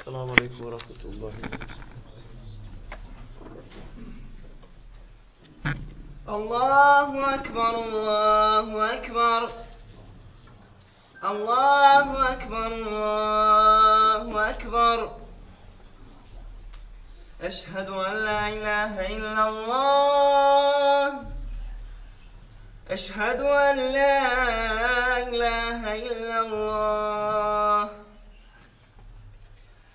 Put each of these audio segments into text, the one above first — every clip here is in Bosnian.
السلام عليكم ورحمة الله الله أكبر الله أكبر. الله أكبر الله أكبر. أشهد أن لا إله إلا الله. أشهد أن لا إله إلا الله.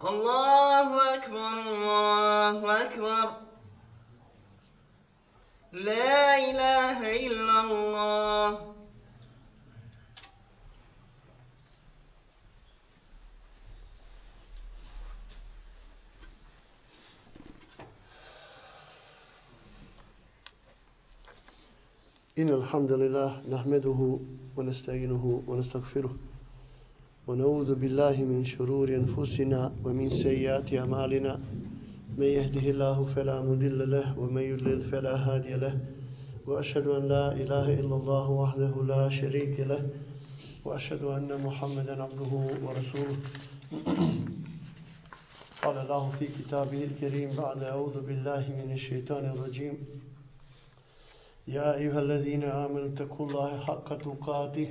الله أكبر الله أكبر. لا إله إلا الله. إن الحمد لله نحمده ونستعينه ونستغفره. ونعوذ بالله من شرور أنفسنا ومن سيئات أعمالنا. من يهده الله فلا مضل له ومن يضلل فلا هادي له. وأشهد أن لا إله إلا الله وحده لا شريك له. وأشهد أن محمدا عبده ورسوله. قال الله في كتابه الكريم بعد أعوذ بالله من الشيطان الرجيم. يا أيها الذين آمنوا اتقوا الله حق تقاته.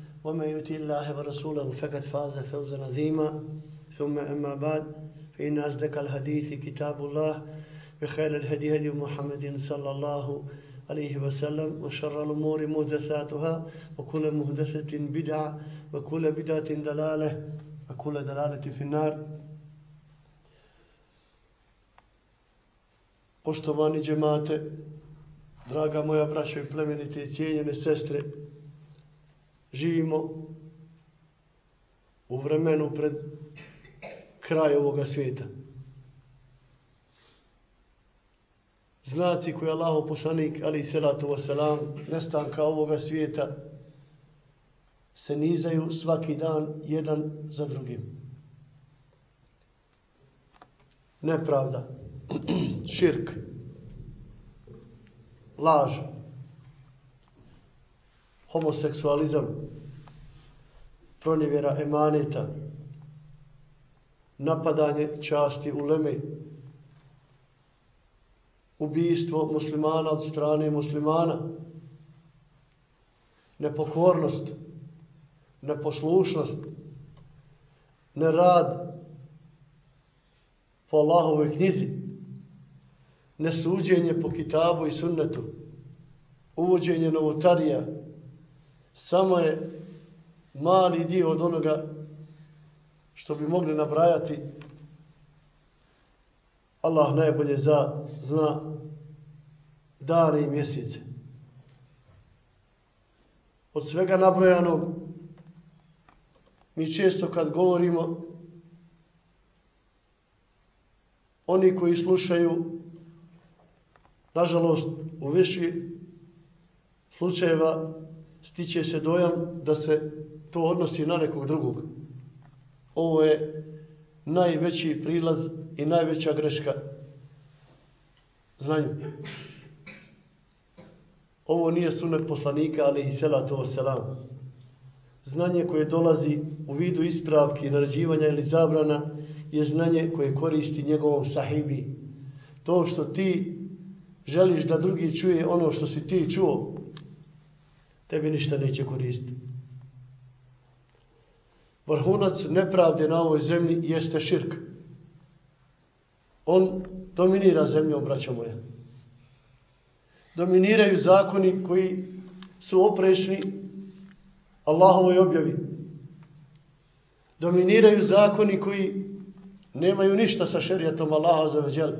ومن يؤتي الله ورسوله فقد فاز فوزا عظيما ثم أما بعد فإن أصدق الحديث كتاب الله بخير الهدي هدي محمد صلى الله عليه وسلم وشر الأمور محدثاتها وكل محدثة بدعة وكل بدعة دلالة وكل دلالة في النار Poštovani džemate, draga moja braća i plemenite i cijenjene sestre, živimo u vremenu pred kraj ovoga svijeta. Znaci koji Allah poslanik, ali i salatu wasalam, nestanka ovoga svijeta, se nizaju svaki dan jedan za drugim. Nepravda, širk, laž, homoseksualizam, pronevjera emaneta, napadanje časti uleme, ubijstvo muslimana od strane muslimana, nepokornost, neposlušnost, nerad po Allahove knjizi, nesuđenje po kitabu i sunnetu, uvođenje novotarija, samo je mali dio od onoga što bi mogli nabrajati. Allah najbolje za, zna dane i mjesece. Od svega nabrojanog, mi često kad govorimo, oni koji slušaju, nažalost, u više slučajeva stiče se dojam da se to odnosi na nekog drugog. Ovo je najveći prilaz i najveća greška znanju. Ovo nije sunet poslanika, ali i selatu o selam. Znanje koje dolazi u vidu ispravki, naređivanja ili zabrana je znanje koje koristi njegovom sahibi. To što ti želiš da drugi čuje ono što si ti čuo, tebi ništa neće koristiti. Vrhunac nepravde na ovoj zemlji jeste širk. on dominira zemljom, braćo moja. Dominiraju zakoni koji su oprešni Allahovoj objavi. Dominiraju zakoni koji nemaju ništa sa šerijatom Allaha za veđel.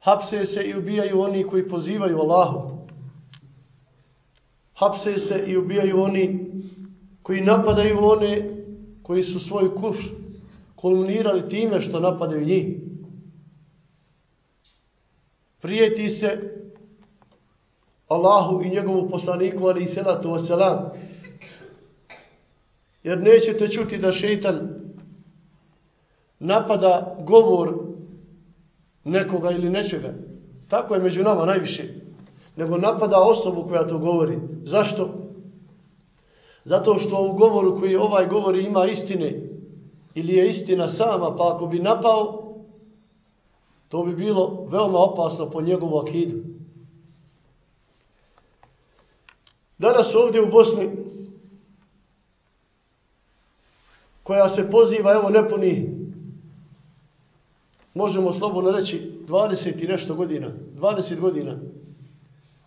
Hapse se i ubijaju oni koji pozivaju Allahu. Hapse se i ubijaju oni koji napadaju one koji su svoj kuš kulminirali time što napadaju njih. Prijeti se Allahu i njegovu poslaniku, ali i salatu wasalam. Jer nećete čuti da šeitan napada govor nekoga ili nečega. Tako je među nama najviše. Nego napada osobu koja to govori. Zašto? Zato što u govoru koji ovaj govori ima istine ili je istina sama, pa ako bi napao, to bi bilo veoma opasno po njegovu akidu. Danas ovdje u Bosni, koja se poziva, evo nepuni, možemo slobodno reći, 20 i nešto godina, 20 godina,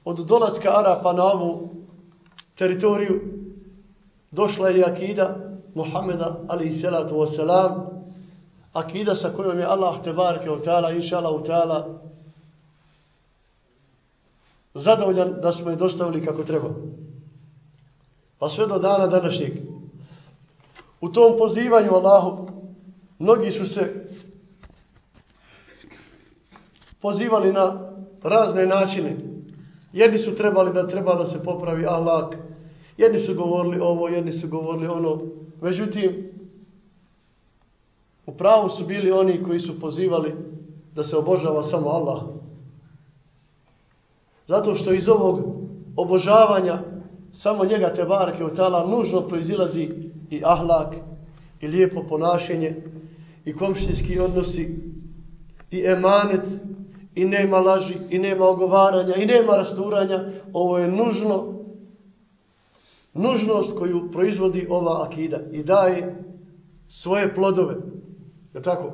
od dolaska Arapa na ovu teritoriju, došla je akida Muhammeda, alaihi salatu wasalam, akida sa kojom je Allah, tebareke u ta'ala, inša Allah u ta'ala, zadovoljan da smo je dostavili kako treba. Pa sve do dana današnjeg. U tom pozivanju Allahu, mnogi su se pozivali na razne načine. Jedni su trebali da treba da se popravi ahlak, jedni su govorili ovo, jedni su govorili ono. Međutim, u pravu su bili oni koji su pozivali da se obožava samo Allah. Zato što iz ovog obožavanja samo njega te barke u tala nužno proizilazi i ahlak, i lijepo ponašenje, i komštinski odnosi, i emanet, i nema laži, i nema ogovaranja, i nema rasturanja. Ovo je nužno, nužnost koju proizvodi ova akida i daje svoje plodove. Je tako?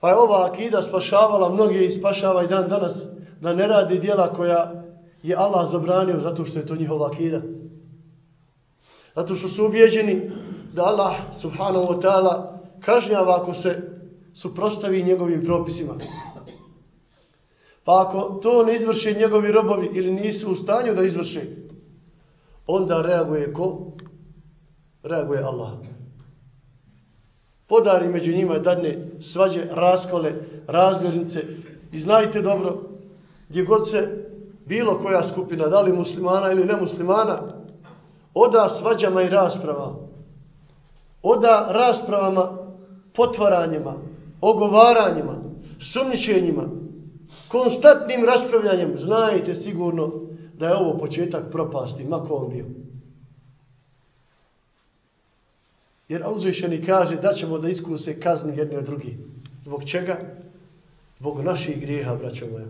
Pa je ova akida spašavala mnoge i spašava i dan danas da ne radi dijela koja je Allah zabranio zato što je to njihova akida. Zato što su ubjeđeni da Allah subhanahu wa ta'ala kažnjava ako se suprostavi njegovim propisima. Pa ako to ne izvrše njegovi robovi ili nisu u stanju da izvrše, onda reaguje ko? Reaguje Allah. Podari među njima dadne svađe, raskole, razglednice i znajte dobro, gdje god se bilo koja skupina, da li muslimana ili nemuslimana, oda svađama i raspravama, oda raspravama, potvaranjima, ogovaranjima, sumničenjima, konstantnim raspravljanjem, znajte sigurno da je ovo početak propasti, mako on bio. Jer uzvišeni kaže da ćemo da iskuse kaznu jedni od drugi. Zbog čega? Zbog naših grijeha, braćo moja.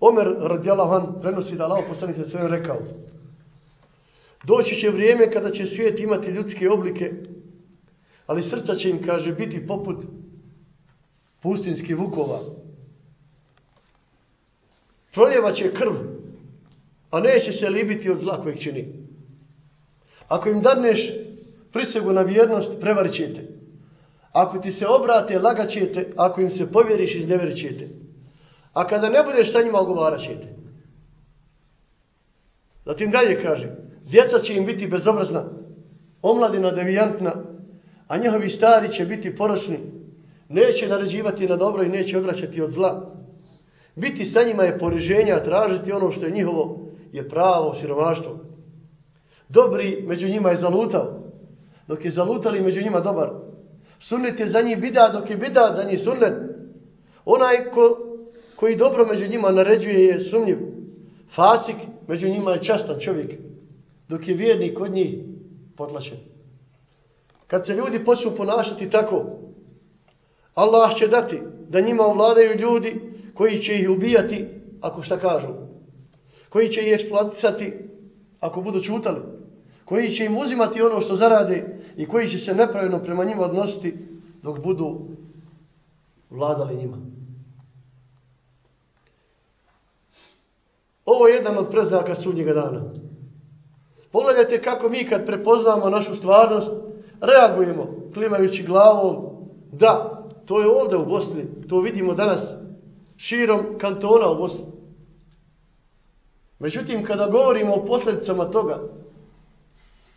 Omer radijalahu prenosi da Allah poslanik se sve rekao. Doći će vrijeme kada će svijet imati ljudske oblike, ali srca će im, kaže, biti poput pustinskih vukova. Proljeva će krv, a neće se libiti od zla kojeg čini. Ako im dadneš prisegu na vjernost, prevarit ćete. Ako ti se obrate, lagat ćete. Ako im se povjeriš, izneverit ćete. A kada ne budeš sa njima, ogovarat ćete. Zatim dalje kaže, djeca će im biti bezobrazna, omladina devijantna, a njihovi stari će biti poročni, neće naređivati na dobro i neće odvraćati od zla. Biti sa njima je poriženja, tražiti ono što je njihovo, je pravo siromaštvo. Dobri među njima je zalutao, dok je zalutali među njima dobar. Sunnet je za njih bida, dok je bida za njih sunnet. Onaj ko koji dobro među njima naređuje je sumnjiv. Fasik među njima je častan čovjek, dok je vjernik od njih potlačen. Kad se ljudi počnu ponašati tako, Allah će dati da njima ovladaju ljudi koji će ih ubijati ako šta kažu. Koji će ih eksploatisati ako budu čutali. Koji će im uzimati ono što zarade i koji će se nepravedno prema njima odnositi dok budu vladali njima. Ovo je jedan od prezaka sudnjega dana. Pogledajte kako mi kad prepoznamo našu stvarnost, reagujemo klimajući glavom. Da, to je ovdje u Bosni. To vidimo danas širom kantona u Bosni. Međutim, kada govorimo o posljedicama toga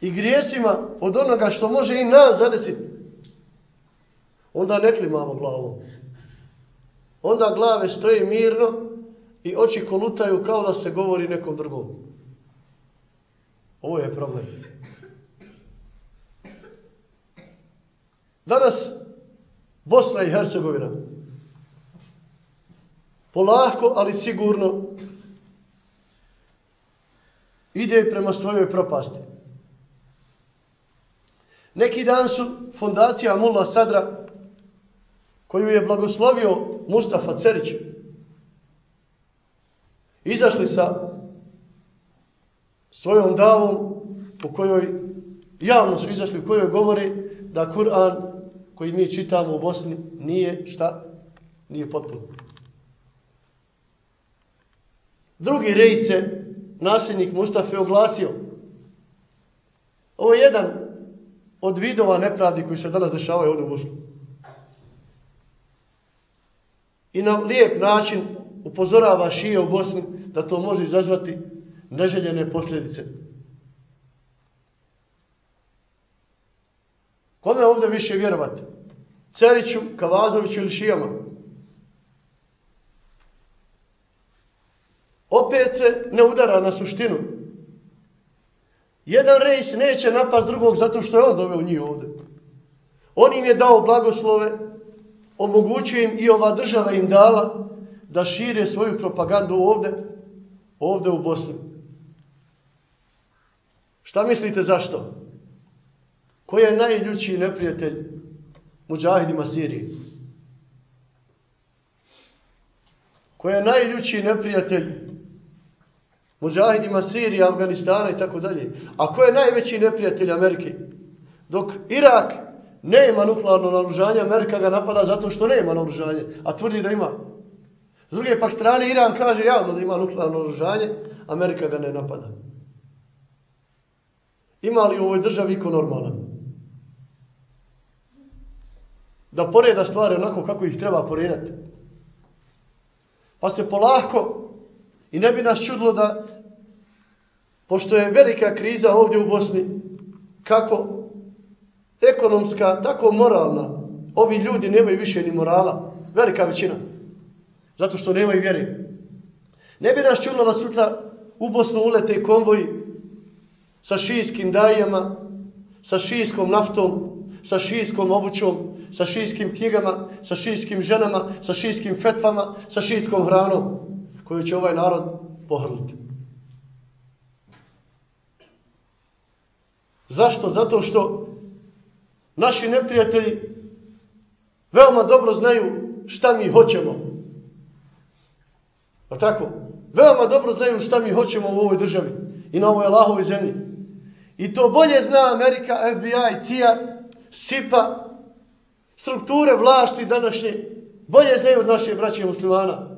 i grijesima od onoga što može i nas zadesiti, onda ne klimamo glavom. Onda glave stoje mirno i oči kolutaju kao da se govori nekom drugom. Ovo je problem. Danas Bosna i Hercegovina polako, ali sigurno ide prema svojoj propasti. Neki dan su fondacija Mulla Sadra, koju je blagoslovio Mustafa Cerić, izašli sa svojom davom u kojoj javno su izašli, u kojoj govore da Kur'an koji mi čitamo u Bosni nije šta? Nije potpuno. Drugi rej se nasljednik Mustafa oglasio. Ovo je jedan od vidova nepravdi koji se danas dešavaju ovdje u Bosni. I na lijep način upozorava šije u Bosni da to može izazvati neželjene posljedice. Kome ovdje više vjerovati? Ceriću, Kavazoviću ili šijama? Opet se ne udara na suštinu. Jedan rejs neće napast drugog zato što je on doveo njih ovdje. On im je dao blagoslove, omogućio im i ova država im dala da šire svoju propagandu ovdje, ovdje u Bosni. Šta mislite zašto? Ko je najljučiji neprijatelj muđahidima Sirije? Ko je najljučiji neprijatelj muđahidima Sirije, Afganistana i tako dalje? A ko je najveći neprijatelj Amerike? Dok Irak nema nuklearno naružanje, Amerika ga napada zato što nema naružanje, a tvrdi da ima. S druge pak strane, Iran kaže javno da ima nuklearno naružanje, Amerika ga ne napada. Ima li u ovoj državi iko normalan? Da poreda stvari onako kako ih treba poredati. Pa se polako i ne bi nas čudilo da pošto je velika kriza ovdje u Bosni kako ekonomska, tako moralna ovi ljudi nemaju više ni morala velika većina zato što nemaju vjere ne bi nas čudilo da sutra u Bosnu ulete konvoji sa šijskim dajama, sa šijskom naftom, sa šijskom obućom, sa šijskim knjigama, sa šijskim ženama, sa šijskim fetvama, sa šijskom hranom, koju će ovaj narod pohrnuti. Zašto? Zato što naši neprijatelji veoma dobro znaju šta mi hoćemo. A tako? Veoma dobro znaju šta mi hoćemo u ovoj državi i na ovoj Allahovoj zemlji. I to bolje zna Amerika, FBI, CIA, SIPA, strukture vlasti današnje, bolje znaju od naše braće muslimana.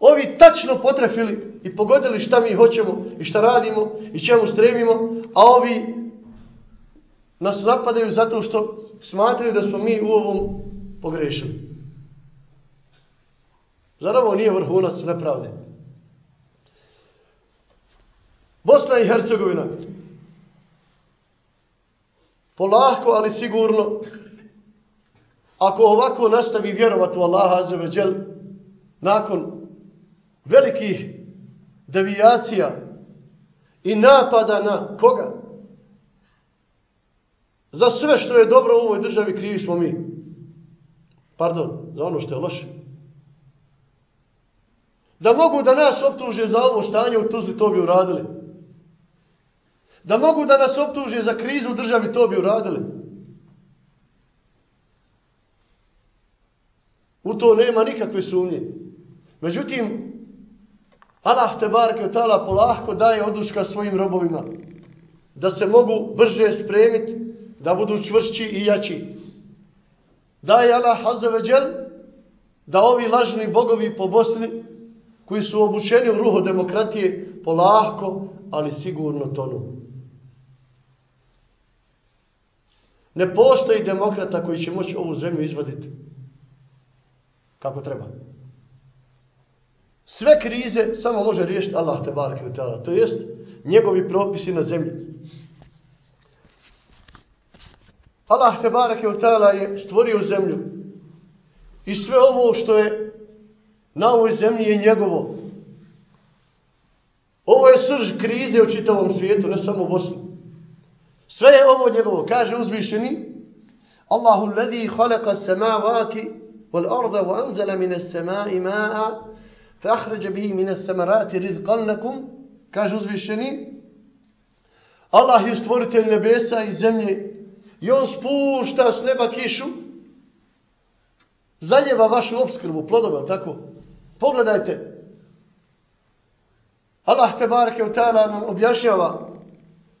Ovi tačno potrefili i pogodili šta mi hoćemo i šta radimo i čemu stremimo, a ovi nas napadaju zato što smatraju da smo mi u ovom pogrešili. Zar ovo nije vrhunac nepravde? Bosna i Hercegovina. Polahko, ali sigurno, ako ovako nastavi vjerovati u Allaha Azeveđel, nakon velikih devijacija i napada na koga? Za sve što je dobro u ovoj državi krivi smo mi. Pardon, za ono što je loše. Da mogu da nas optuže za ovo stanje u Tuzli, to bi uradili. Da mogu da nas optuže za krizu u državi, to bi uradili. U to nema nikakve sumnje. Međutim, Allah te barke tala polahko daje oduška svojim robovima. Da se mogu brže spremiti da budu čvršći i jači. Daje Allah azaveđel da ovi lažni bogovi po Bosni koji su obučeni u ruho demokratije polahko, ali sigurno tonu. Ne postoji demokrata koji će moći ovu zemlju izvaditi kako treba. Sve krize samo može riješiti Allah te barke u tela. To jest njegovi propisi na zemlji. Allah te barake u tela je stvorio zemlju. I sve ovo što je na ovoj zemlji je njegovo. Ovo je srž krize u čitavom svijetu, ne samo u Bosni. Sve je ovo njegovo. Kaže uzvišeni Allahu ladhi khalaqa samavati wal arda من السماء ماء فأخرج به من الثمرات رزقا لكم min as-samarati kaže uzvišeni Allah je stvoritelj nebesa i zemlje i on spušta s neba kišu zaljeva vašu obskrbu plodova, tako? Pogledajte. Allah te bareke u ta'ala nam objašnjava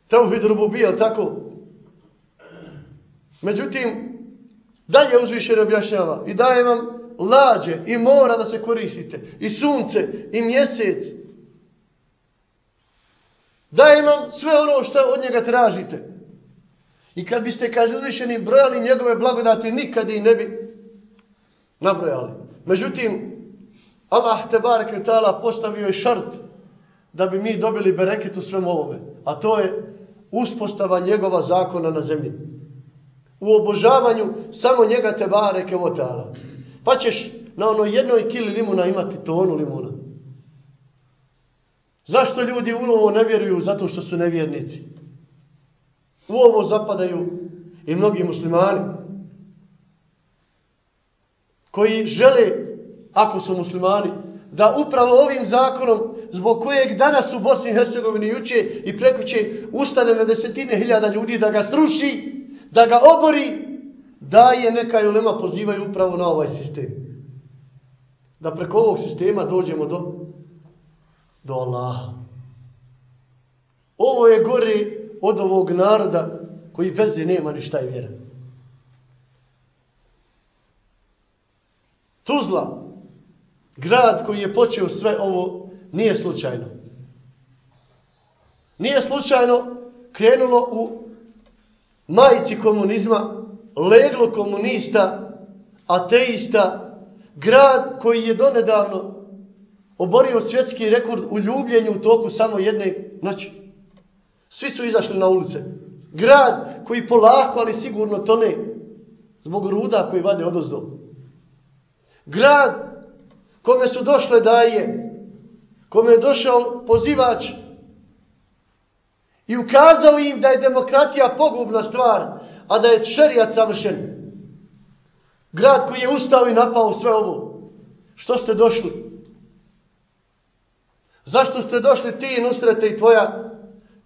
teuhid rububija, tako? Međutim, dalje uzvišeno objašnjava i daje vam lađe i mora da se koristite i sunce i mjesec. Daje vam sve ono što od njega tražite. I kad biste, kaže uzvišeni, brojali njegove blagodati, nikad i ne bi nabrojali. Međutim, Allah te bareke ta'ala postavio je šart da bi mi dobili bereket u svem ovome. A to je uspostava njegova zakona na zemlji. U obožavanju samo njega te bareke o. Pa ćeš na onoj jednoj kili limuna imati tonu limuna. Zašto ljudi u ovo ne vjeruju? Zato što su nevjernici. U ovo zapadaju i mnogi muslimani koji žele, ako su muslimani, da upravo ovim zakonom, zbog kojeg danas u Bosni i Hercegovini juče i prekuće ustane na desetine hiljada ljudi da ga sruši, da ga obori, da je neka ulema pozivaju upravo na ovaj sistem. Da preko ovog sistema dođemo do, do Allaha. Ovo je gore od ovog naroda koji veze nema ni šta vjera. Tuzla, grad koji je počeo sve ovo, nije slučajno. Nije slučajno krenulo u majici komunizma, leglo komunista, ateista, grad koji je donedavno oborio svjetski rekord u ljubljenju u toku samo jedne noći. Svi su izašli na ulice. Grad koji polako, ali sigurno tone zbog ruda koji vade odozdo. Grad kome su došle daje, kome je došao pozivač i ukazao im da je demokratija pogubna stvar, a da je šerijat savršen. Grad koji je ustao i napao sve ovo. Što ste došli? Zašto ste došli ti i nusrete i tvoja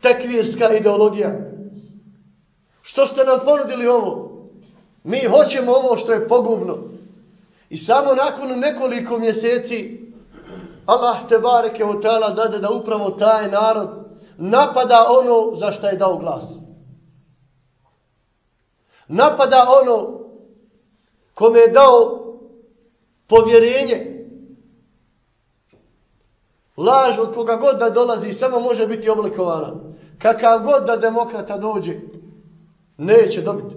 tekvirska ideologija? Što ste nam ponudili ovo? Mi hoćemo ovo što je pogubno. I samo nakon nekoliko mjeseci Allah te bareke od tala dade da upravo taj narod napada ono za što je dao glas. Napada ono kome je dao povjerenje. Laž od koga god da dolazi samo može biti oblikovana. Kakav god da demokrata dođe, neće dobiti.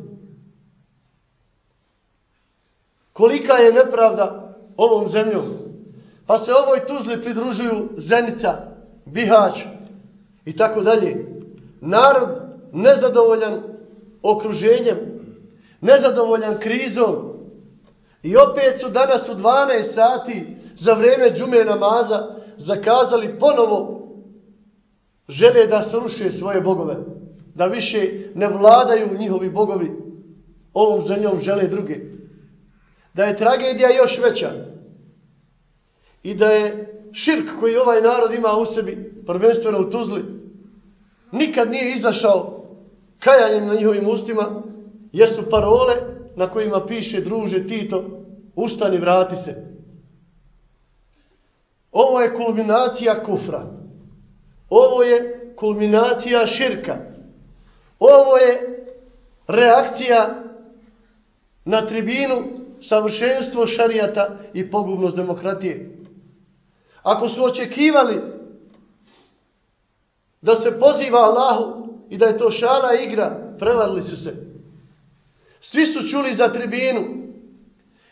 Kolika je nepravda ovom zemljom. Pa se ovoj tuzli pridružuju Zenica, Bihać i tako dalje. Narod nezadovoljan okruženjem, nezadovoljan krizom. I opet su danas u 12 sati za vreme džume namaza zakazali ponovo žele da sruše svoje bogove. Da više ne vladaju njihovi bogovi. Ovom zemljom žele druge da je tragedija još veća i da je širk koji ovaj narod ima u sebi, prvenstveno u Tuzli, nikad nije izašao kajanjem na njihovim ustima, jesu parole na kojima piše druže Tito, ustani, vrati se. Ovo je kulminacija kufra. Ovo je kulminacija širka. Ovo je reakcija na tribinu savršenstvo šarijata i pogubnost demokratije. Ako su očekivali da se poziva Allahu i da je to šala igra, prevarili su se. Svi su čuli za tribinu.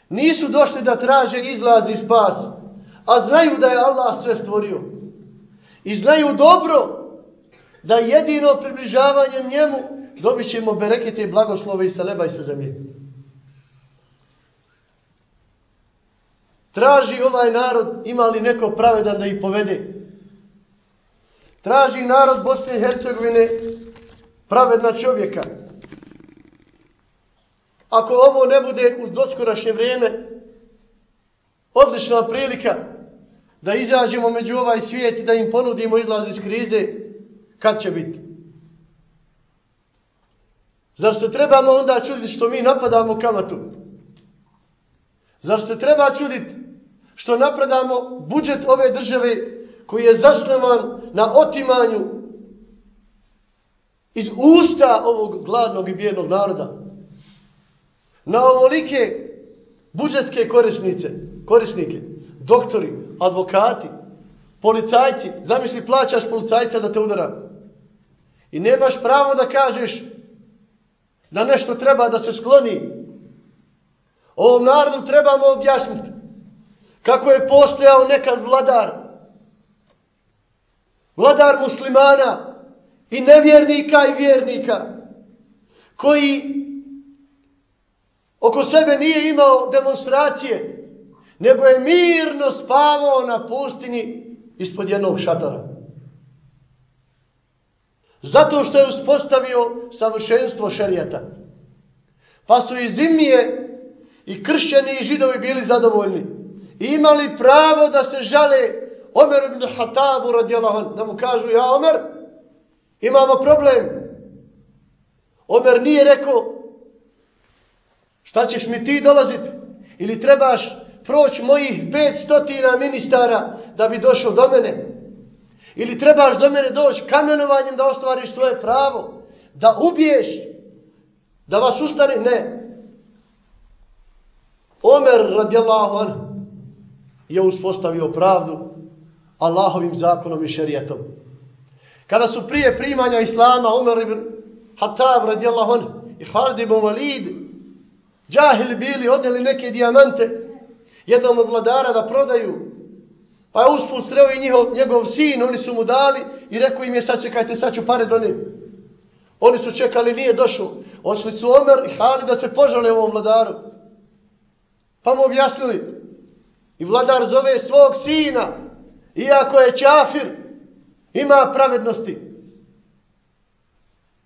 Nisu došli da traže izlaz i spas, a znaju da je Allah sve stvorio. I znaju dobro da jedino približavanjem njemu dobit ćemo berekete i blagoslove i sa neba i sa Traži ovaj narod, ima li neko pravedan da ih povede? Traži narod Bosne i Hercegovine pravedna čovjeka. Ako ovo ne bude uz doskorašnje vrijeme, odlična prilika da izađemo među ovaj svijet i da im ponudimo izlaz iz krize, kad će biti? Zar se trebamo onda čuditi što mi napadamo kamatu? Zar se treba čuditi što napredamo budžet ove države koji je zasnovan na otimanju iz usta ovog gladnog i bijednog naroda? Na ovolike budžetske korisnice, korisnike, doktori, advokati, policajci, zamisli plaćaš policajca da te udara. I nemaš pravo da kažeš da nešto treba da se skloni. Ovom narodu trebamo objasniti kako je postojao nekad vladar. Vladar muslimana i nevjernika i vjernika koji oko sebe nije imao demonstracije nego je mirno spavao na pustini ispod jednog šatora. Zato što je uspostavio savršenstvo šerijata. Pa su i zimije i kršćani i židovi bili zadovoljni. Imali pravo da se žale Omer ibn Hatabu radijalahu da mu kažu ja Omer imamo problem. Omer nije rekao šta ćeš mi ti dolaziti ili trebaš proći mojih 500 ministara da bi došao do mene. Ili trebaš do mene doći kamenovanjem da ostvariš svoje pravo. Da ubiješ. Da vas ustane. Ne. Omer radijallahu anhu je uspostavio pravdu Allahovim zakonom i šerijetom. Kada su prije primanja Islama Umar ibn Hatab radijallahu anhu i Halid ibn Walid džahili bili odneli neke dijamante jednom od vladara da prodaju Pa je usput sreo i njihov, njegov sin, oni su mu dali i rekao im je sad čekajte, sad ću pare donim. Oni su čekali, nije došao. Ošli su Omer i Hali da se požale ovom vladaru. Pa mu objasnili. I vladar zove svog sina, iako je čafir, ima pravednosti.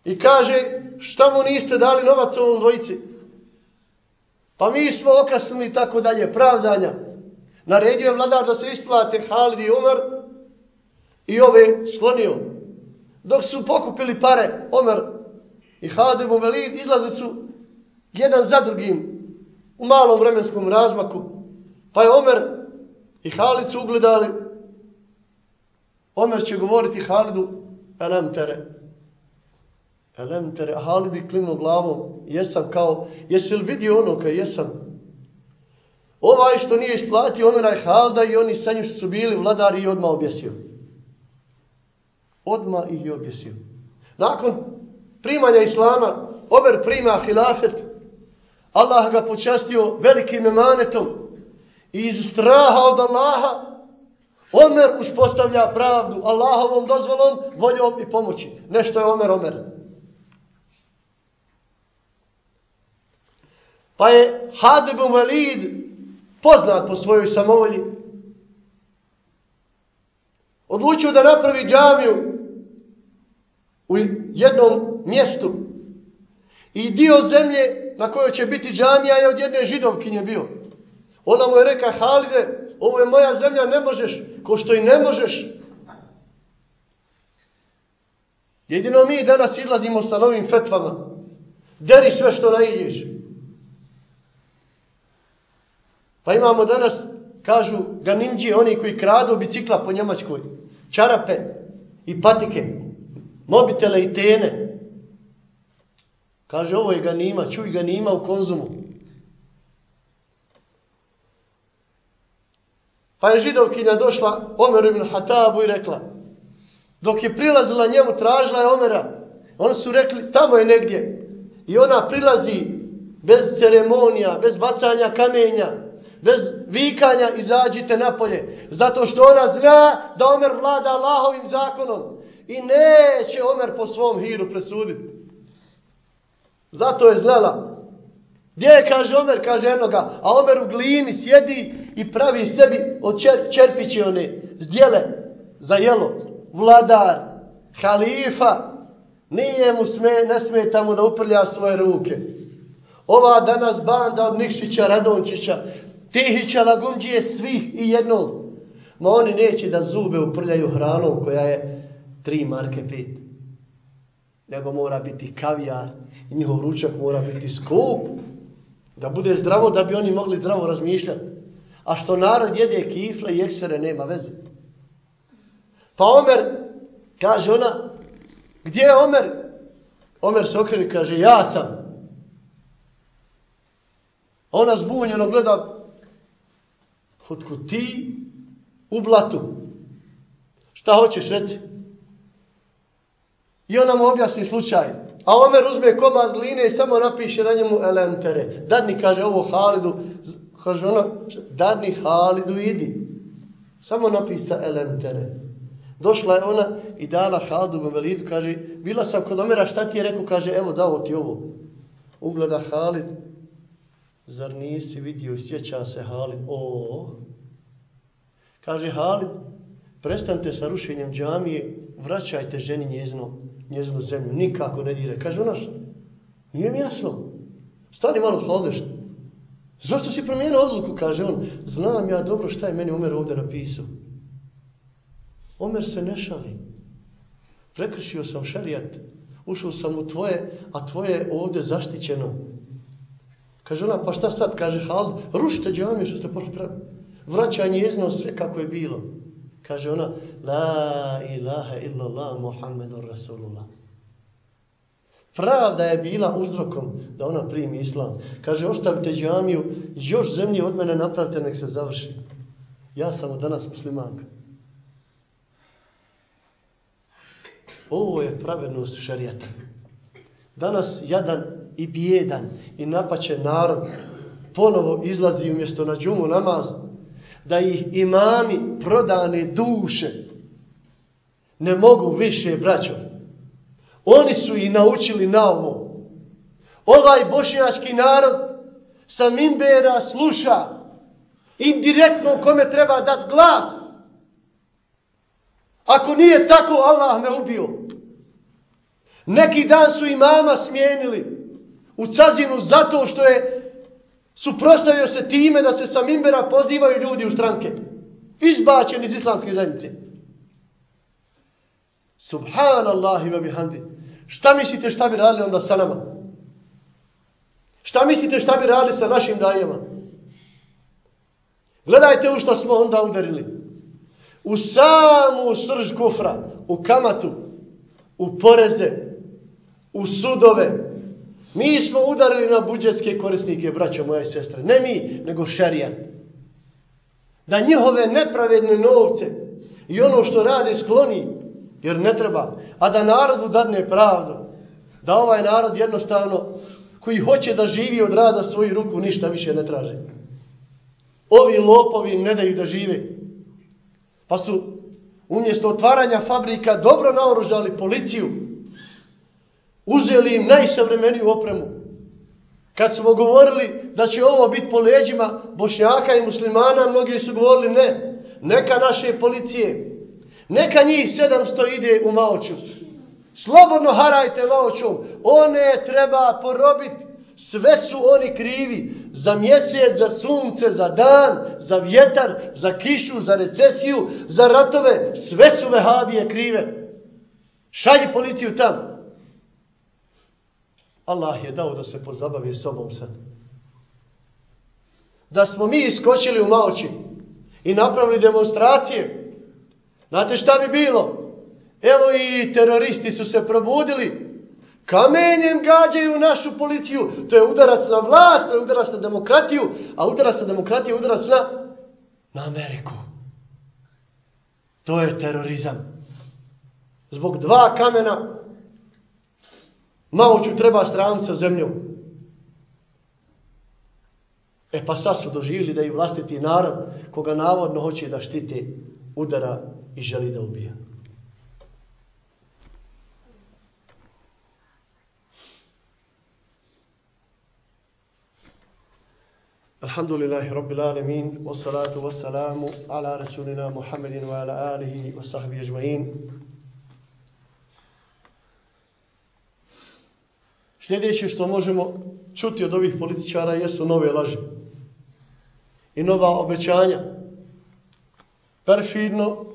I kaže, šta mu niste dali novac ovom dvojici? Pa mi smo okasnili tako dalje, pravdanja. Naredio je vladar da se isplate Halid i Omer i ove slonio. Dok su pokupili pare Omer i Halid i Velid, izlazili su jedan za drugim u malom vremenskom razmaku. Pa je Omer i Halid su ugledali. Omer će govoriti Halidu, elem tere. Elem tere, Halid je klimno glavom. Jesam kao, jesi li vidio ono kao jesam? Ovaj što nije isplatio Omera i Halda i oni sa njim što su bili vladari i odmah objesio. Odmah ih je objesio. Nakon primanja Islama, Omer prima hilafet, Allah ga počastio velikim emanetom i iz straha od Allaha Omer uspostavlja pravdu Allahovom dozvolom, voljom i pomoći. Nešto je Omer, Omer. Pa je Hadib Umalid poznat po svojoj samovolji, odlučio da napravi džamiju u jednom mjestu i dio zemlje na kojoj će biti džamija je od jedne židovkinje bio. Ona mu je reka, Halide, ovo je moja zemlja, ne možeš, ko što i ne možeš. Jedino mi danas izlazimo sa novim fetvama. Deri sve što naiđeš. Pa imamo danas, kažu ganinđi, oni koji kradu bicikla po Njemačkoj, čarape i patike, mobitele i tene. Kaže, ovo je ganima, čuj ganima u konzumu. Pa je židovkinja došla Omer ibn Hatabu i rekla, dok je prilazila njemu, tražila je Omera. Oni su rekli, tamo je negdje. I ona prilazi bez ceremonija, bez bacanja kamenja, bez vikanja, izađite napolje. Zato što ona zna da Omer vlada Allahovim zakonom. I neće Omer po svom hiru presuditi. Zato je znala. Gdje je, kaže Omer, kaže jednoga, a Omer u glini sjedi i pravi sebi od čer, čerpiće one zdjele za jelo. Vladar, halifa, nije mu sme, ne smeta mu da uprlja svoje ruke. Ova danas banda od Nikšića, Radončića, Tihića, Lagumđije, svih i jednog. Ma oni neće da zube uprljaju hranom koja je tri marke pet. Nego mora biti kavijar i njihov ručak mora biti skup. Da bude zdravo, da bi oni mogli zdravo razmišljati. A što narod jede kifle i eksere, nema veze. Pa Omer, kaže ona, gdje je Omer? Omer se okreni, kaže, ja sam. Ona zbunjeno gleda, otko ti u blatu. Šta hoćeš reći? I ona mu objasni slučaj. A Omer uzme komad gline i samo napiše na njemu elentere. Dadni kaže ovo Halidu, kaže ona, dadni Halidu idi. Samo napisa elentere. Došla je ona i dala Halidu Mevelidu, kaže, bila sam kod Omera, šta ti je rekao, kaže, evo dao ti ovo. Ugleda Halid, zar nisi vidio, sjeća se Halid, o, kaže Halid, prestante sa rušenjem džamije, vraćajte ženi njezno, njeznu zemlju, nikako ne dire. Kaže ona, nije mi jasno, stani malo hodeš. Zašto si promijenio odluku, kaže on, znam ja dobro šta je meni Omer ovdje napisao. Omer se ne šali. Prekršio sam šarijat, ušao sam u tvoje, a tvoje je ovdje zaštićeno. Kaže ona, pa šta sad? Kaže Halid, rušite džamiju što ste pošli pravi. je njezno sve kako je bilo. Kaže ona, la ilaha illallah Muhammedun Rasulullah. Pravda je bila uzrokom da ona primi islam. Kaže, ostavite džamiju, još zemlje od mene napravite, nek se završi. Ja sam danas muslimanka. Ovo je pravednost šarijata. Danas jadan i bijedan i napačen narod ponovo izlazi umjesto na džumu namaz da ih imami prodane duše ne mogu više braćom. Oni su i naučili na ovo. Ovaj bošnjački narod sa mimbera sluša indirektno kome treba dat glas. Ako nije tako, Allah me ubio. Neki dan su imama smijenili u cazinu zato što je suprostavio se time da se sa mimbera pozivaju ljudi u stranke. Izbačeni iz islamske zajednice. Subhanallahi wa bihamdi. Šta mislite šta bi radili onda sa nama? Šta mislite šta bi radili sa našim dajama? Gledajte u što smo onda udarili. U samu srž kufra, u kamatu, u poreze, u sudove, Mi smo udarili na budžetske korisnike, braćo i sestre. Ne mi, nego šarija. Da njihove nepravedne novce i ono što rade skloni, jer ne treba, a da narodu dadne pravdu. Da ovaj narod jednostavno, koji hoće da živi od rada svoju ruku, ništa više ne traže. Ovi lopovi ne daju da žive. Pa su umjesto otvaranja fabrika dobro naoružali policiju, Uzeli im najsavremeniju opremu. Kad smo govorili da će ovo biti po leđima bošnjaka i muslimana, mnogi su govorili ne. Neka naše policije, neka njih 700 ide u Maoču. Slobodno harajte Maočom. One treba porobiti. Sve su oni krivi. Za mjesec, za sunce, za dan, za vjetar, za kišu, za recesiju, za ratove. Sve su vehabije krive. Šalji policiju tamo. Allah je dao da se pozabavi sobom sad. Da smo mi iskočili u maoči i napravili demonstracije. Znate šta bi bilo? Evo i teroristi su se probudili. Kamenjem gađaju našu policiju. To je udarac na vlast, to je udarac na demokratiju, a udarac na demokratiju je udarac na, na Ameriku. To je terorizam. Zbog dva kamena malo ću treba stranca sa zemljom. E pa sad su doživjeli da i vlastiti narod, koga navodno hoće da štite, udara i želi da ubija. Alhamdulillahi Rabbil Alamin, wassalatu wassalamu ala Rasulina Muhammedin wa ala alihi wa sahbihi ajma'in. Sljedeće što možemo čuti od ovih političara jesu nove laži i nova obećanja. Perfidno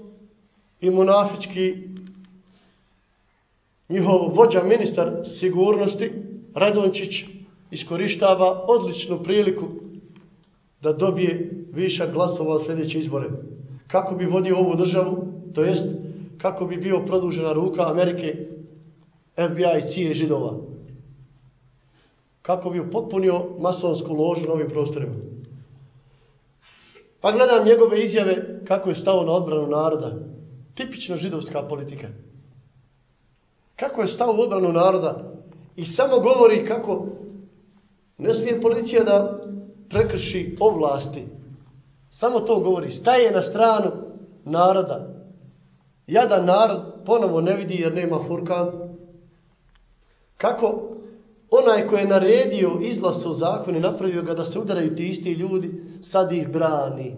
i munafički njihov vođa ministar sigurnosti Radončić iskorištava odličnu priliku da dobije višak glasova sljedeće izbore. Kako bi vodio ovu državu, to jest kako bi bio produžena ruka Amerike, FBI i židova. Kako bi upotpunio masonsku ložu na ovim prostorima. Pa gledam njegove izjave kako je stao na odbranu naroda. Tipična židovska politika. Kako je stao u odbranu naroda i samo govori kako ne smije policija da prekrši ovlasti. Samo to govori. Staje na stranu naroda. Jadan narod ponovo ne vidi jer nema furkan. Kako onaj ko je naredio izlasu u zakon i napravio ga da se udaraju ti isti ljudi, sad ih brani.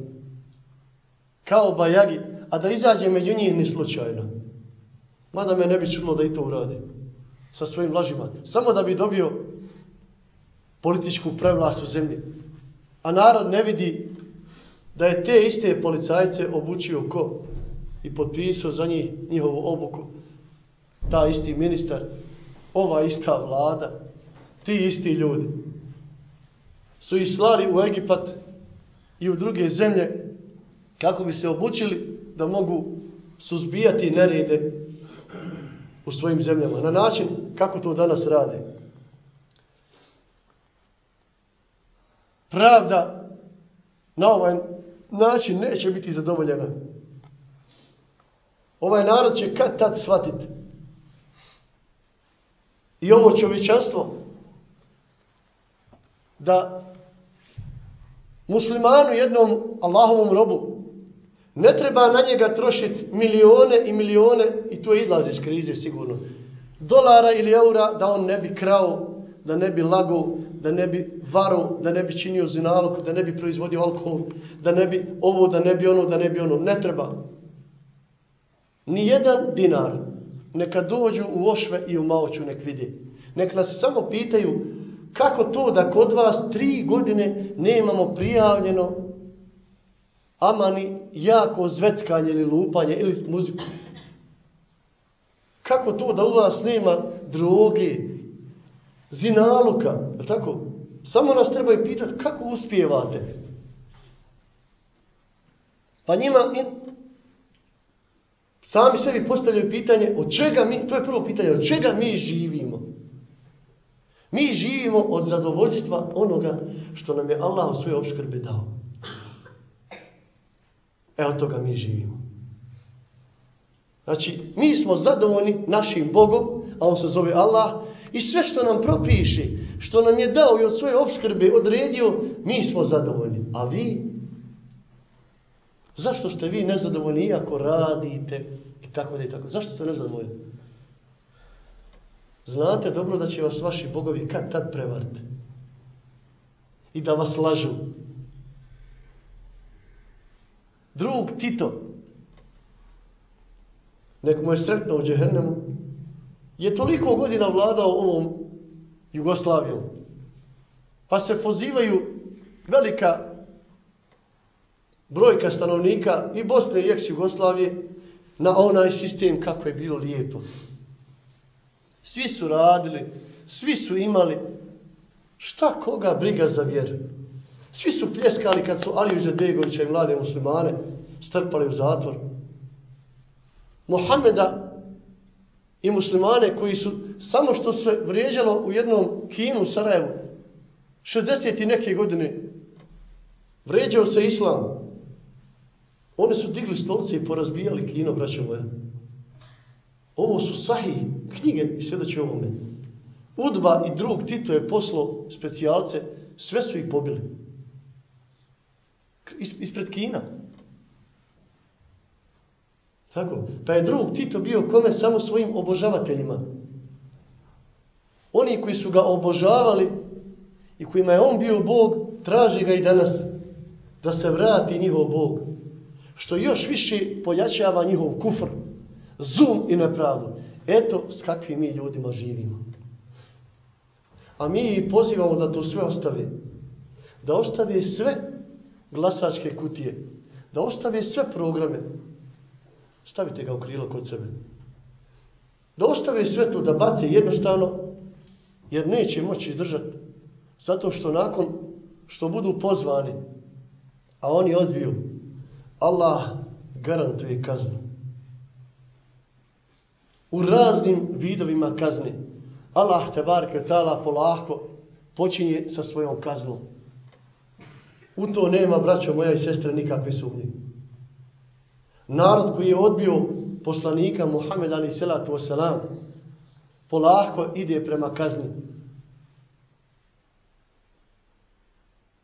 Kao bajagi, a da izađe među njih ni slučajno. Mada me ne bi čulo da i to uradi. Sa svojim lažima. Samo da bi dobio političku prevlast u zemlji. A narod ne vidi da je te iste policajce obučio ko i potpisao za njih njihovu obuku. Ta isti ministar, ova ista vlada, ti isti ljudi su ih slali u Egipat i u druge zemlje kako bi se obučili da mogu suzbijati nerede u svojim zemljama. Na način kako to danas rade. Pravda na ovaj način neće biti zadovoljena. Ovaj narod će kad tad shvatiti. I ovo čovječanstvo da muslimanu jednom Allahovom robu ne treba na njega trošiti milione i milione i to izlaz iz krize sigurno. Dolara ili eura da on ne bi krao, da ne bi lago, da ne bi varo, da ne bi činio zinalog, da ne bi proizvodio alkohol, da ne bi ovo, da ne bi ono, da ne bi ono. Ne treba. Nijedan dinar neka dođu u ošve i u maoću nek vidi. Nek nas samo pitaju kako to da kod vas tri godine nemamo prijavljeno amani jako zveckanje ili lupanje ili muziku. Kako to da u vas nema droge, zinaluka, je tako? Samo nas trebaju pitati kako uspijevate. Pa njima in, sami sebi postavljaju pitanje od čega mi, to je prvo pitanje, od čega mi živimo. Mi živimo od zadovoljstva onoga što nam je Allah u svoje obškrbe dao. E od toga mi živimo. Znači, mi smo zadovoljni našim Bogom, a on se zove Allah, i sve što nam propiši, što nam je dao i od svoje obskrbe odredio, mi smo zadovoljni. A vi? Zašto ste vi nezadovoljni iako radite i tako da i tako? Zašto ste nezadovoljni? Znate dobro da će vas vaši bogovi kad tad prevariti. I da vas lažu. Drug Tito, nek mu je sretno u Džehennemu, je toliko godina vladao ovom Jugoslavijom. Pa se pozivaju velika brojka stanovnika i Bosne i ex-Jugoslavije na onaj sistem kako je bilo lijepo. Svi su radili, svi su imali. Šta koga briga za vjeru? Svi su pljeskali kad su Aliju Zedegovića i mlade muslimane strpali u zatvor. Mohameda i muslimane koji su samo što se vrijeđalo u jednom kinu u Sarajevu, 60. i neke godine, vređao se islam. Oni su digli stolice i porazbijali kino, braćo moja. Ovo su sahih knjige i svjedoči ovome. Udba i drug Tito je poslo specijalce, sve su ih pobili. Is, ispred Kina. Tako. Pa je drug Tito bio kome samo svojim obožavateljima. Oni koji su ga obožavali i kojima je on bio Bog, traži ga i danas da se vrati njihov Bog. Što još više pojačava njihov kufr, zum i nepravdu. Eto s kakvim mi ljudima živimo. A mi pozivamo da to sve ostave. Da ostave sve glasačke kutije. Da ostave sve programe. Stavite ga u krilo kod sebe. Da ostave sve to da bace jednostavno, jer neće moći izdržati. Zato što nakon što budu pozvani, a oni odbiju, Allah garantuje kaznu. U raznim vidovima kazni. Allah te barke tala polako počinje sa svojom kaznom. U to nema, braćo moja i sestre, nikakve sumnje. Narod koji je odbio poslanika Muhammed ali Selatu wasalam polako ide prema kazni.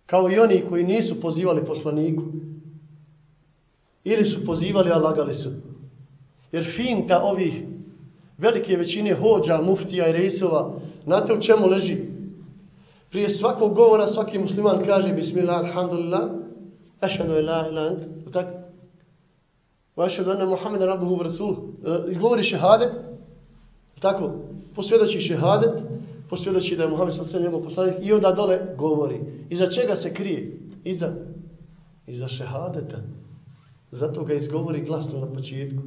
Kao i oni koji nisu pozivali poslaniku. Ili su pozivali, a lagali su. Jer finta ovih velike većine hođa, muftija i rejsova, znate u čemu leži? Prije svakog govora svaki musliman kaže Bismillah, alhamdulillah, ašhadu ila ila ant, tako? Wa ašhadu anna Muhammeda abduhu rasul. rasuluh e, izgovori šehadet, tako? Posvjedoči šehadet, posvjedoči da je Muhammed sallallahu alejhi njegov poslanik i onda dole govori. Iza čega se krije? Iza, iza šehadeta. Zato ga izgovori glasno na početku.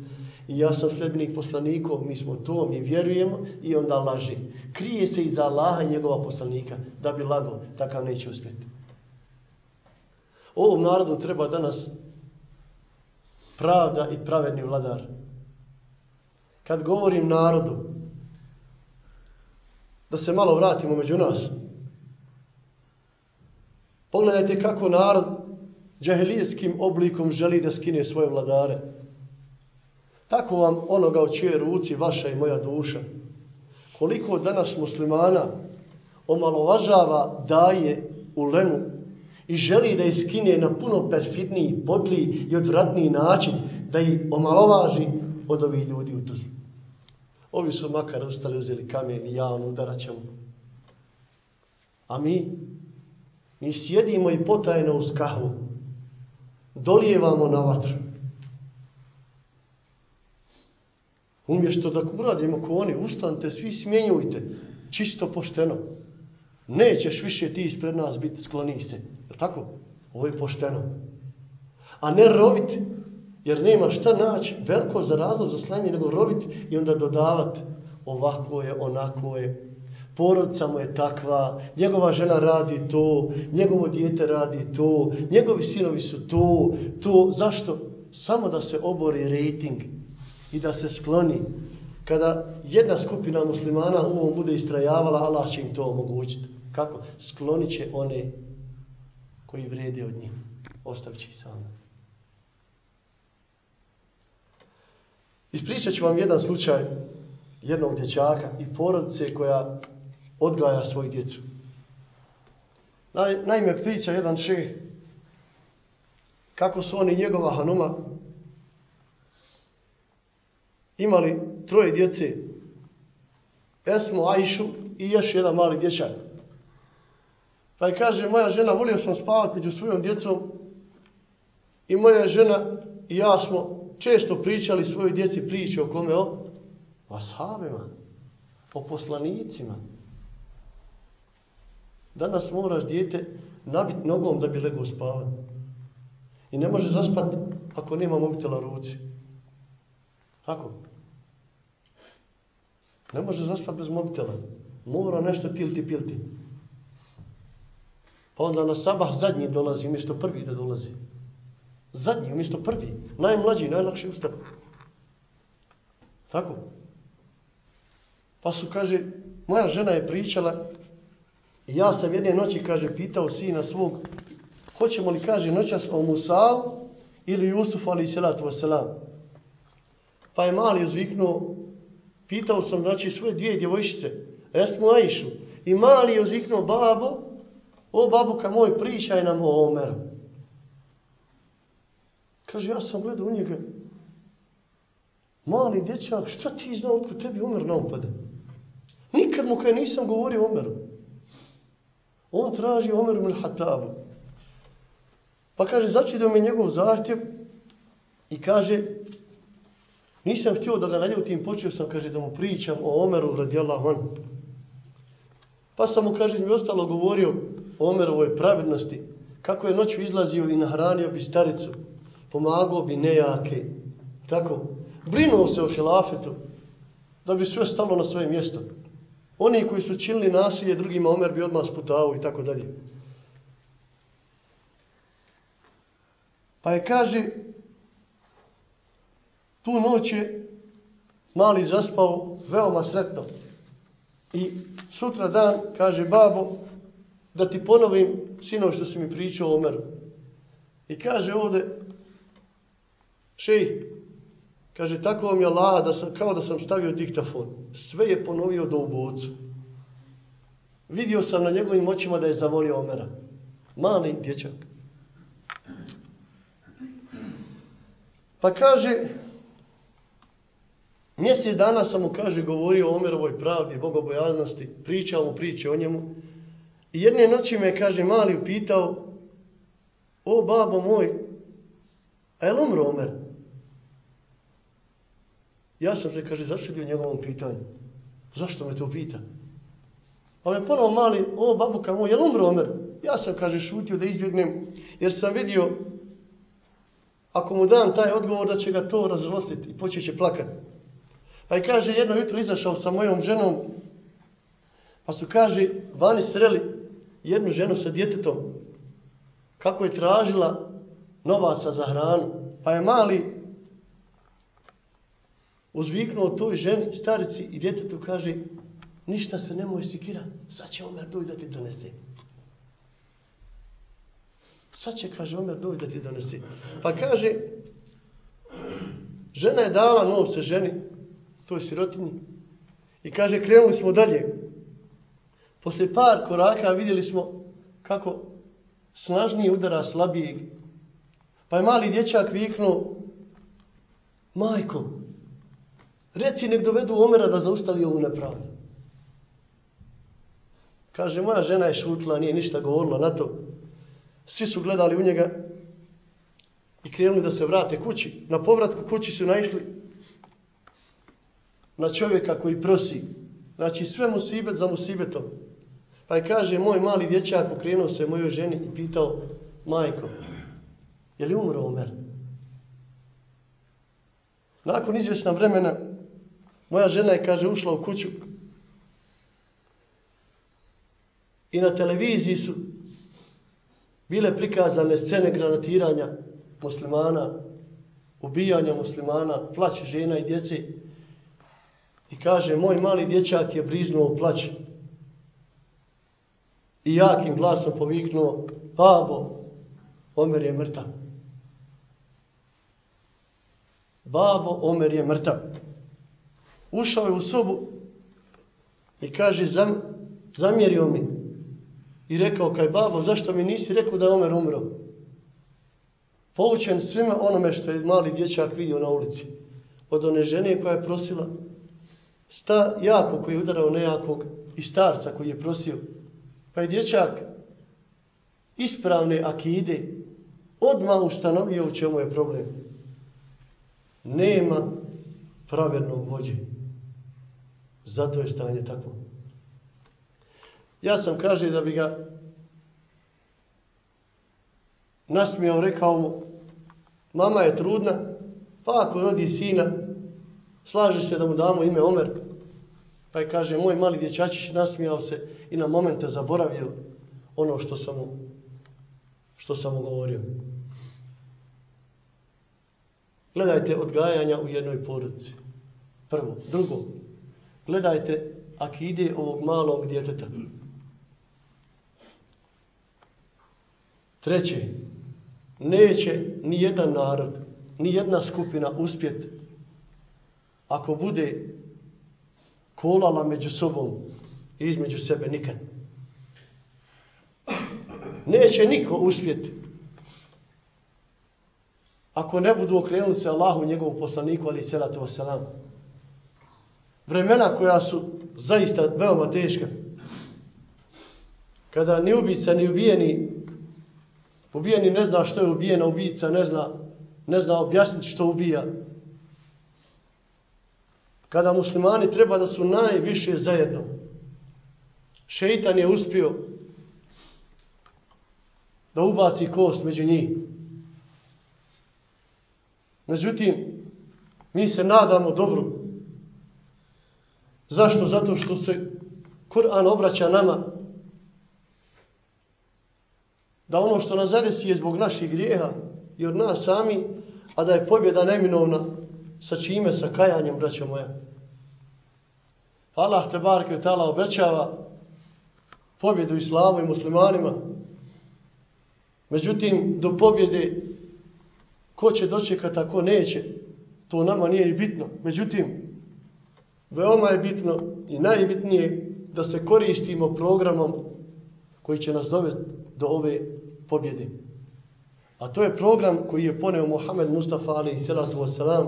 I ja sam sljedbenik poslanikov, mi smo to, mi vjerujemo i onda laži. Krije se iza Allaha i njegova poslanika da bi lago, takav neće uspjeti. Ovom narodu treba danas pravda i pravedni vladar. Kad govorim narodu, da se malo vratimo među nas. Pogledajte kako narod džahilijskim oblikom želi da skine svoje vladare. Tako vam onoga u čije ruci, vaša i moja duša. Koliko danas muslimana omalovažava daje u lemu i želi da iskine na puno perfidniji, podliji i odvratniji način da ih omalovaži od ovih ljudi u tuzlu. Ovi su makar ostali uzeli kamen i javno udarat ćemo. A mi, mi sjedimo i potajno uz kahvu. Dolijevamo na vatru. Umjesto da uradimo ko oni, ustanite, svi smjenjujte. Čisto pošteno. Nećeš više ti ispred nas biti, skloni se. Je tako? Ovo je pošteno. A ne roviti Jer nema šta naći veliko za razlog za slanje, nego roviti i onda dodavati ovako je, onako je. Porodica mu je takva, njegova žena radi to, njegovo dijete radi to, njegovi sinovi su to, to. Zašto? Samo da se obori rating i da se skloni. Kada jedna skupina muslimana u ovom bude istrajavala, Allah će im to omogućiti. Kako? Sklonit će one koji vrede od njih. Ostavit će ih sami. Ispričat ću vam jedan slučaj jednog dječaka i porodice koja odgaja svoju djecu. Naime, priča jedan šeh kako su oni njegova hanuma imali troje djece Esmu, Ajšu i još jedan mali dječak. Pa je kaže, moja žena, volio sam spavati među svojom djecom i moja žena i ja smo često pričali svojoj djeci priče o kome o ashabima, o poslanicima. Danas moraš dijete nabiti nogom da bi legao spavati. I ne može zaspati ako nema mobitela u ruci. Tako. Ne može zaspati bez mobitela. Mora nešto tilti pilti. Pa onda na sabah zadnji dolazi, umjesto prvi da dolazi. Zadnji, umjesto prvi. Najmlađi, najlakši ustav. Tako. Pa su, kaže, moja žena je pričala i ja sam jedne noći, kaže, pitao sina svog, hoćemo li, kaže, noćas o Musavu ili Jusufu, ali i salatu wasalam. Pa je mali uzviknuo, pitao sam, znači, svoje dvije djevojšice, Esmu Aishu, i mali je uzviknuo, babo, o babuka moj, pričaj nam o Omeru. Kaže, ja sam gledao u njega, mali dječak, šta ti znao otko tebi Omer na? Nikad mu kaj nisam govorio Omeru. On traži Omer min Hatabu. Pa kaže, začudio mi njegov zahtjev i kaže, nisam htio da ga naljutim, počeo sam, kaže, da mu pričam o Omeru radijallahu anhu. Pa sam mu, kaže, mi ostalo govorio o Omerovoj pravednosti, kako je noću izlazio i nahranio bi staricu, pomagao bi nejake, tako, brinuo se o hilafetu, da bi sve stalo na svoje mjesto. Oni koji su činili nasilje drugima, Omer bi odmah sputavao i tako dalje. Pa je kaže, tu noć je mali zaspao veoma sretno. I sutra dan kaže babo da ti ponovim sino što si mi pričao o Omeru. I kaže ovde šej, kaže tako vam je Allah da sam, kao da sam stavio diktafon. Sve je ponovio do ubocu. Vidio sam na njegovim očima da je zavolio Omera. Mali dječak. Pa kaže, mjesec dana sam mu, kaže, govorio o Omerovoj pravdi, bogobojaznosti, pričao mu priče o njemu. I jedne noći me, kaže, mali upitao, o babo moj, a je li umro Omer? Ja sam se, kaže, začudio njegovom pitanju. Zašto me to pita? Pa me ponovo mali, o babuka moj, je li umro Omer? Ja sam, kaže, šutio da izbjegnem, jer sam vidio ako mu dam taj odgovor da će ga to razrostiti i počeće plakati. Pa je, kaže, jedno jutro izašao sa mojom ženom, pa su, kaže, vani streli jednu ženu sa djetetom, kako je tražila novaca za hranu. Pa je mali uzviknuo toj ženi, starici i djetetu, kaže, ništa se nemoj sikira, sad će Omer doj da ti donese. Sad će, kaže, Omer doj da ti donese. Pa kaže, žena je dala novce ženi, toj sirotinji, i kaže, krenuli smo dalje. Poslije par koraka vidjeli smo kako snažniji udara slabijeg. Pa je mali dječak viknuo, majko, reci nek dovedu Omera da zaustavi ovu nepravdu. Kaže, moja žena je šutla, nije ništa govorila na to. Svi su gledali u njega i krenuli da se vrate kući. Na povratku kući su naišli na čovjeka koji prosi. Znači sve musibet za musibetom. Pa je kaže, moj mali dječak ukrenuo se mojoj ženi i pitao, majko, je li umro Omer? Nakon izvjesna vremena, moja žena je, kaže, ušla u kuću i na televiziji su bile prikazane scene granatiranja muslimana, ubijanja muslimana, plać žena i djece. I kaže, moj mali dječak je briznuo plać. I jakim glasom poviknuo, babo, Omer je mrtav. Babo, Omer je mrtav. Ušao je u sobu i kaže, zam, zamjerio mi i rekao, kaj babo, zašto mi nisi rekao da je Omer umro? Poučen svima onome što je mali dječak vidio na ulici. Od one žene koja je prosila, sta jako koji je udarao nejakog i starca koji je prosio. Pa je dječak ispravne akide odmah ustanovio u čemu je problem. Nema pravednog vođe. Zato je stanje tako. Ja sam kaže da bi ga nasmijao, rekao mu, mama je trudna, pa ako rodi sina, slaže se da mu damo ime Omer. Pa je kaže, moj mali dječačić nasmijao se i na momente zaboravio ono što sam mu, što sam mu govorio. Gledajte odgajanja u jednoj porodici. Prvo. Drugo. Gledajte akide ovog malog djeteta. Treće, neće ni jedan narod, ni jedna skupina uspjet ako bude kolala među sobom i između sebe nikad. Neće niko uspjeti ako ne budu okrenuli se Allahu njegovu poslaniku ali salatu wasalam. Vremena koja su zaista veoma teška. Kada ni ubica ni ubijeni ubijeni ne zna što je ubijena ubica, ne zna, ne zna objasniti što ubija. Kada muslimani treba da su najviše zajedno. Šeitan je uspio da ubaci kost među njih. Međutim, mi se nadamo dobro. Zašto? Zato što se Kur'an obraća nama da ono što nas zadesi je zbog naših grijeha i od nas sami, a da je pobjeda neminovna sa čime, sa kajanjem, braćo moja. Allah te barke od tala obećava pobjedu islamu i muslimanima. Međutim, do pobjede ko će dočekati, a ko neće, to nama nije ni bitno. Međutim, veoma je bitno i najbitnije da se koristimo programom koji će nas dovesti do ove pobjede. A to je program koji je poneo Mohamed Mustafa ali i salatu wasalam,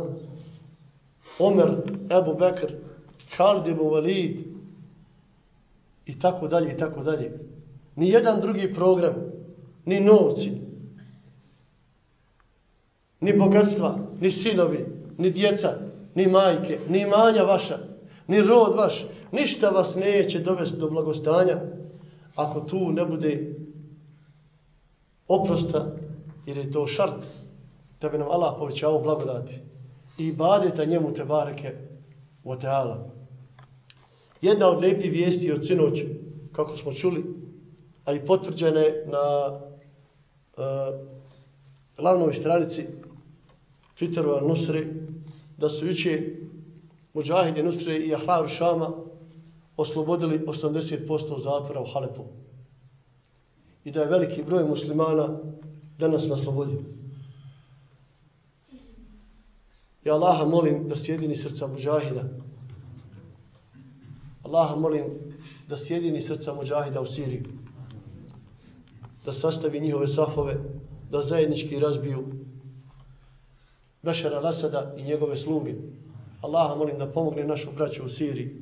Omer, Ebu Bekr, Khalid ibn Walid i tako dalje i tako dalje. Ni jedan drugi program, ni novci, ni bogatstva, ni sinovi, ni djeca, ni majke, ni imanja vaša, ni rod vaš, ništa vas neće dovesti do blagostanja ako tu ne bude oprosta, jer je to šart da bi nam Allah povećao blagodati i badeta njemu te bareke o teala. Jedna od lijepih vijesti od sinoć, kako smo čuli, a i potvrđene na uh, glavnoj stranici Twitterova Nusri, da su juče Mujahide Nusri i Ahrar Šama oslobodili 80% zatvora u Halepu. I da je veliki broj muslimana danas na slobodi. Ja Allaha molim da sjedini srca muđahida. Allaha molim da sjedini srca muđahida u Siriji. Da sastavi njihove safove, da zajednički razbiju Bešara Lasada i njegove sluge. Allaha molim da pomogne našu braću u Siriji.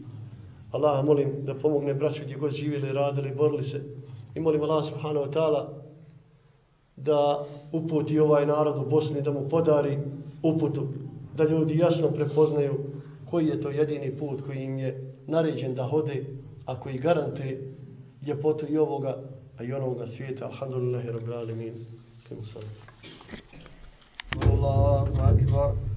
Allaha molim da pomogne braću gdje god živjeli, radili, borili se. I molim Allah subhanahu wa ta'ala da uputi ovaj narod u Bosni, da mu podari uputu, da ljudi jasno prepoznaju koji je to jedini put koji im je naređen da hode, a koji garantuje ljepotu i ovoga, a i onoga svijeta. Alhamdulillahi rabbil alemin. Allahu akbar.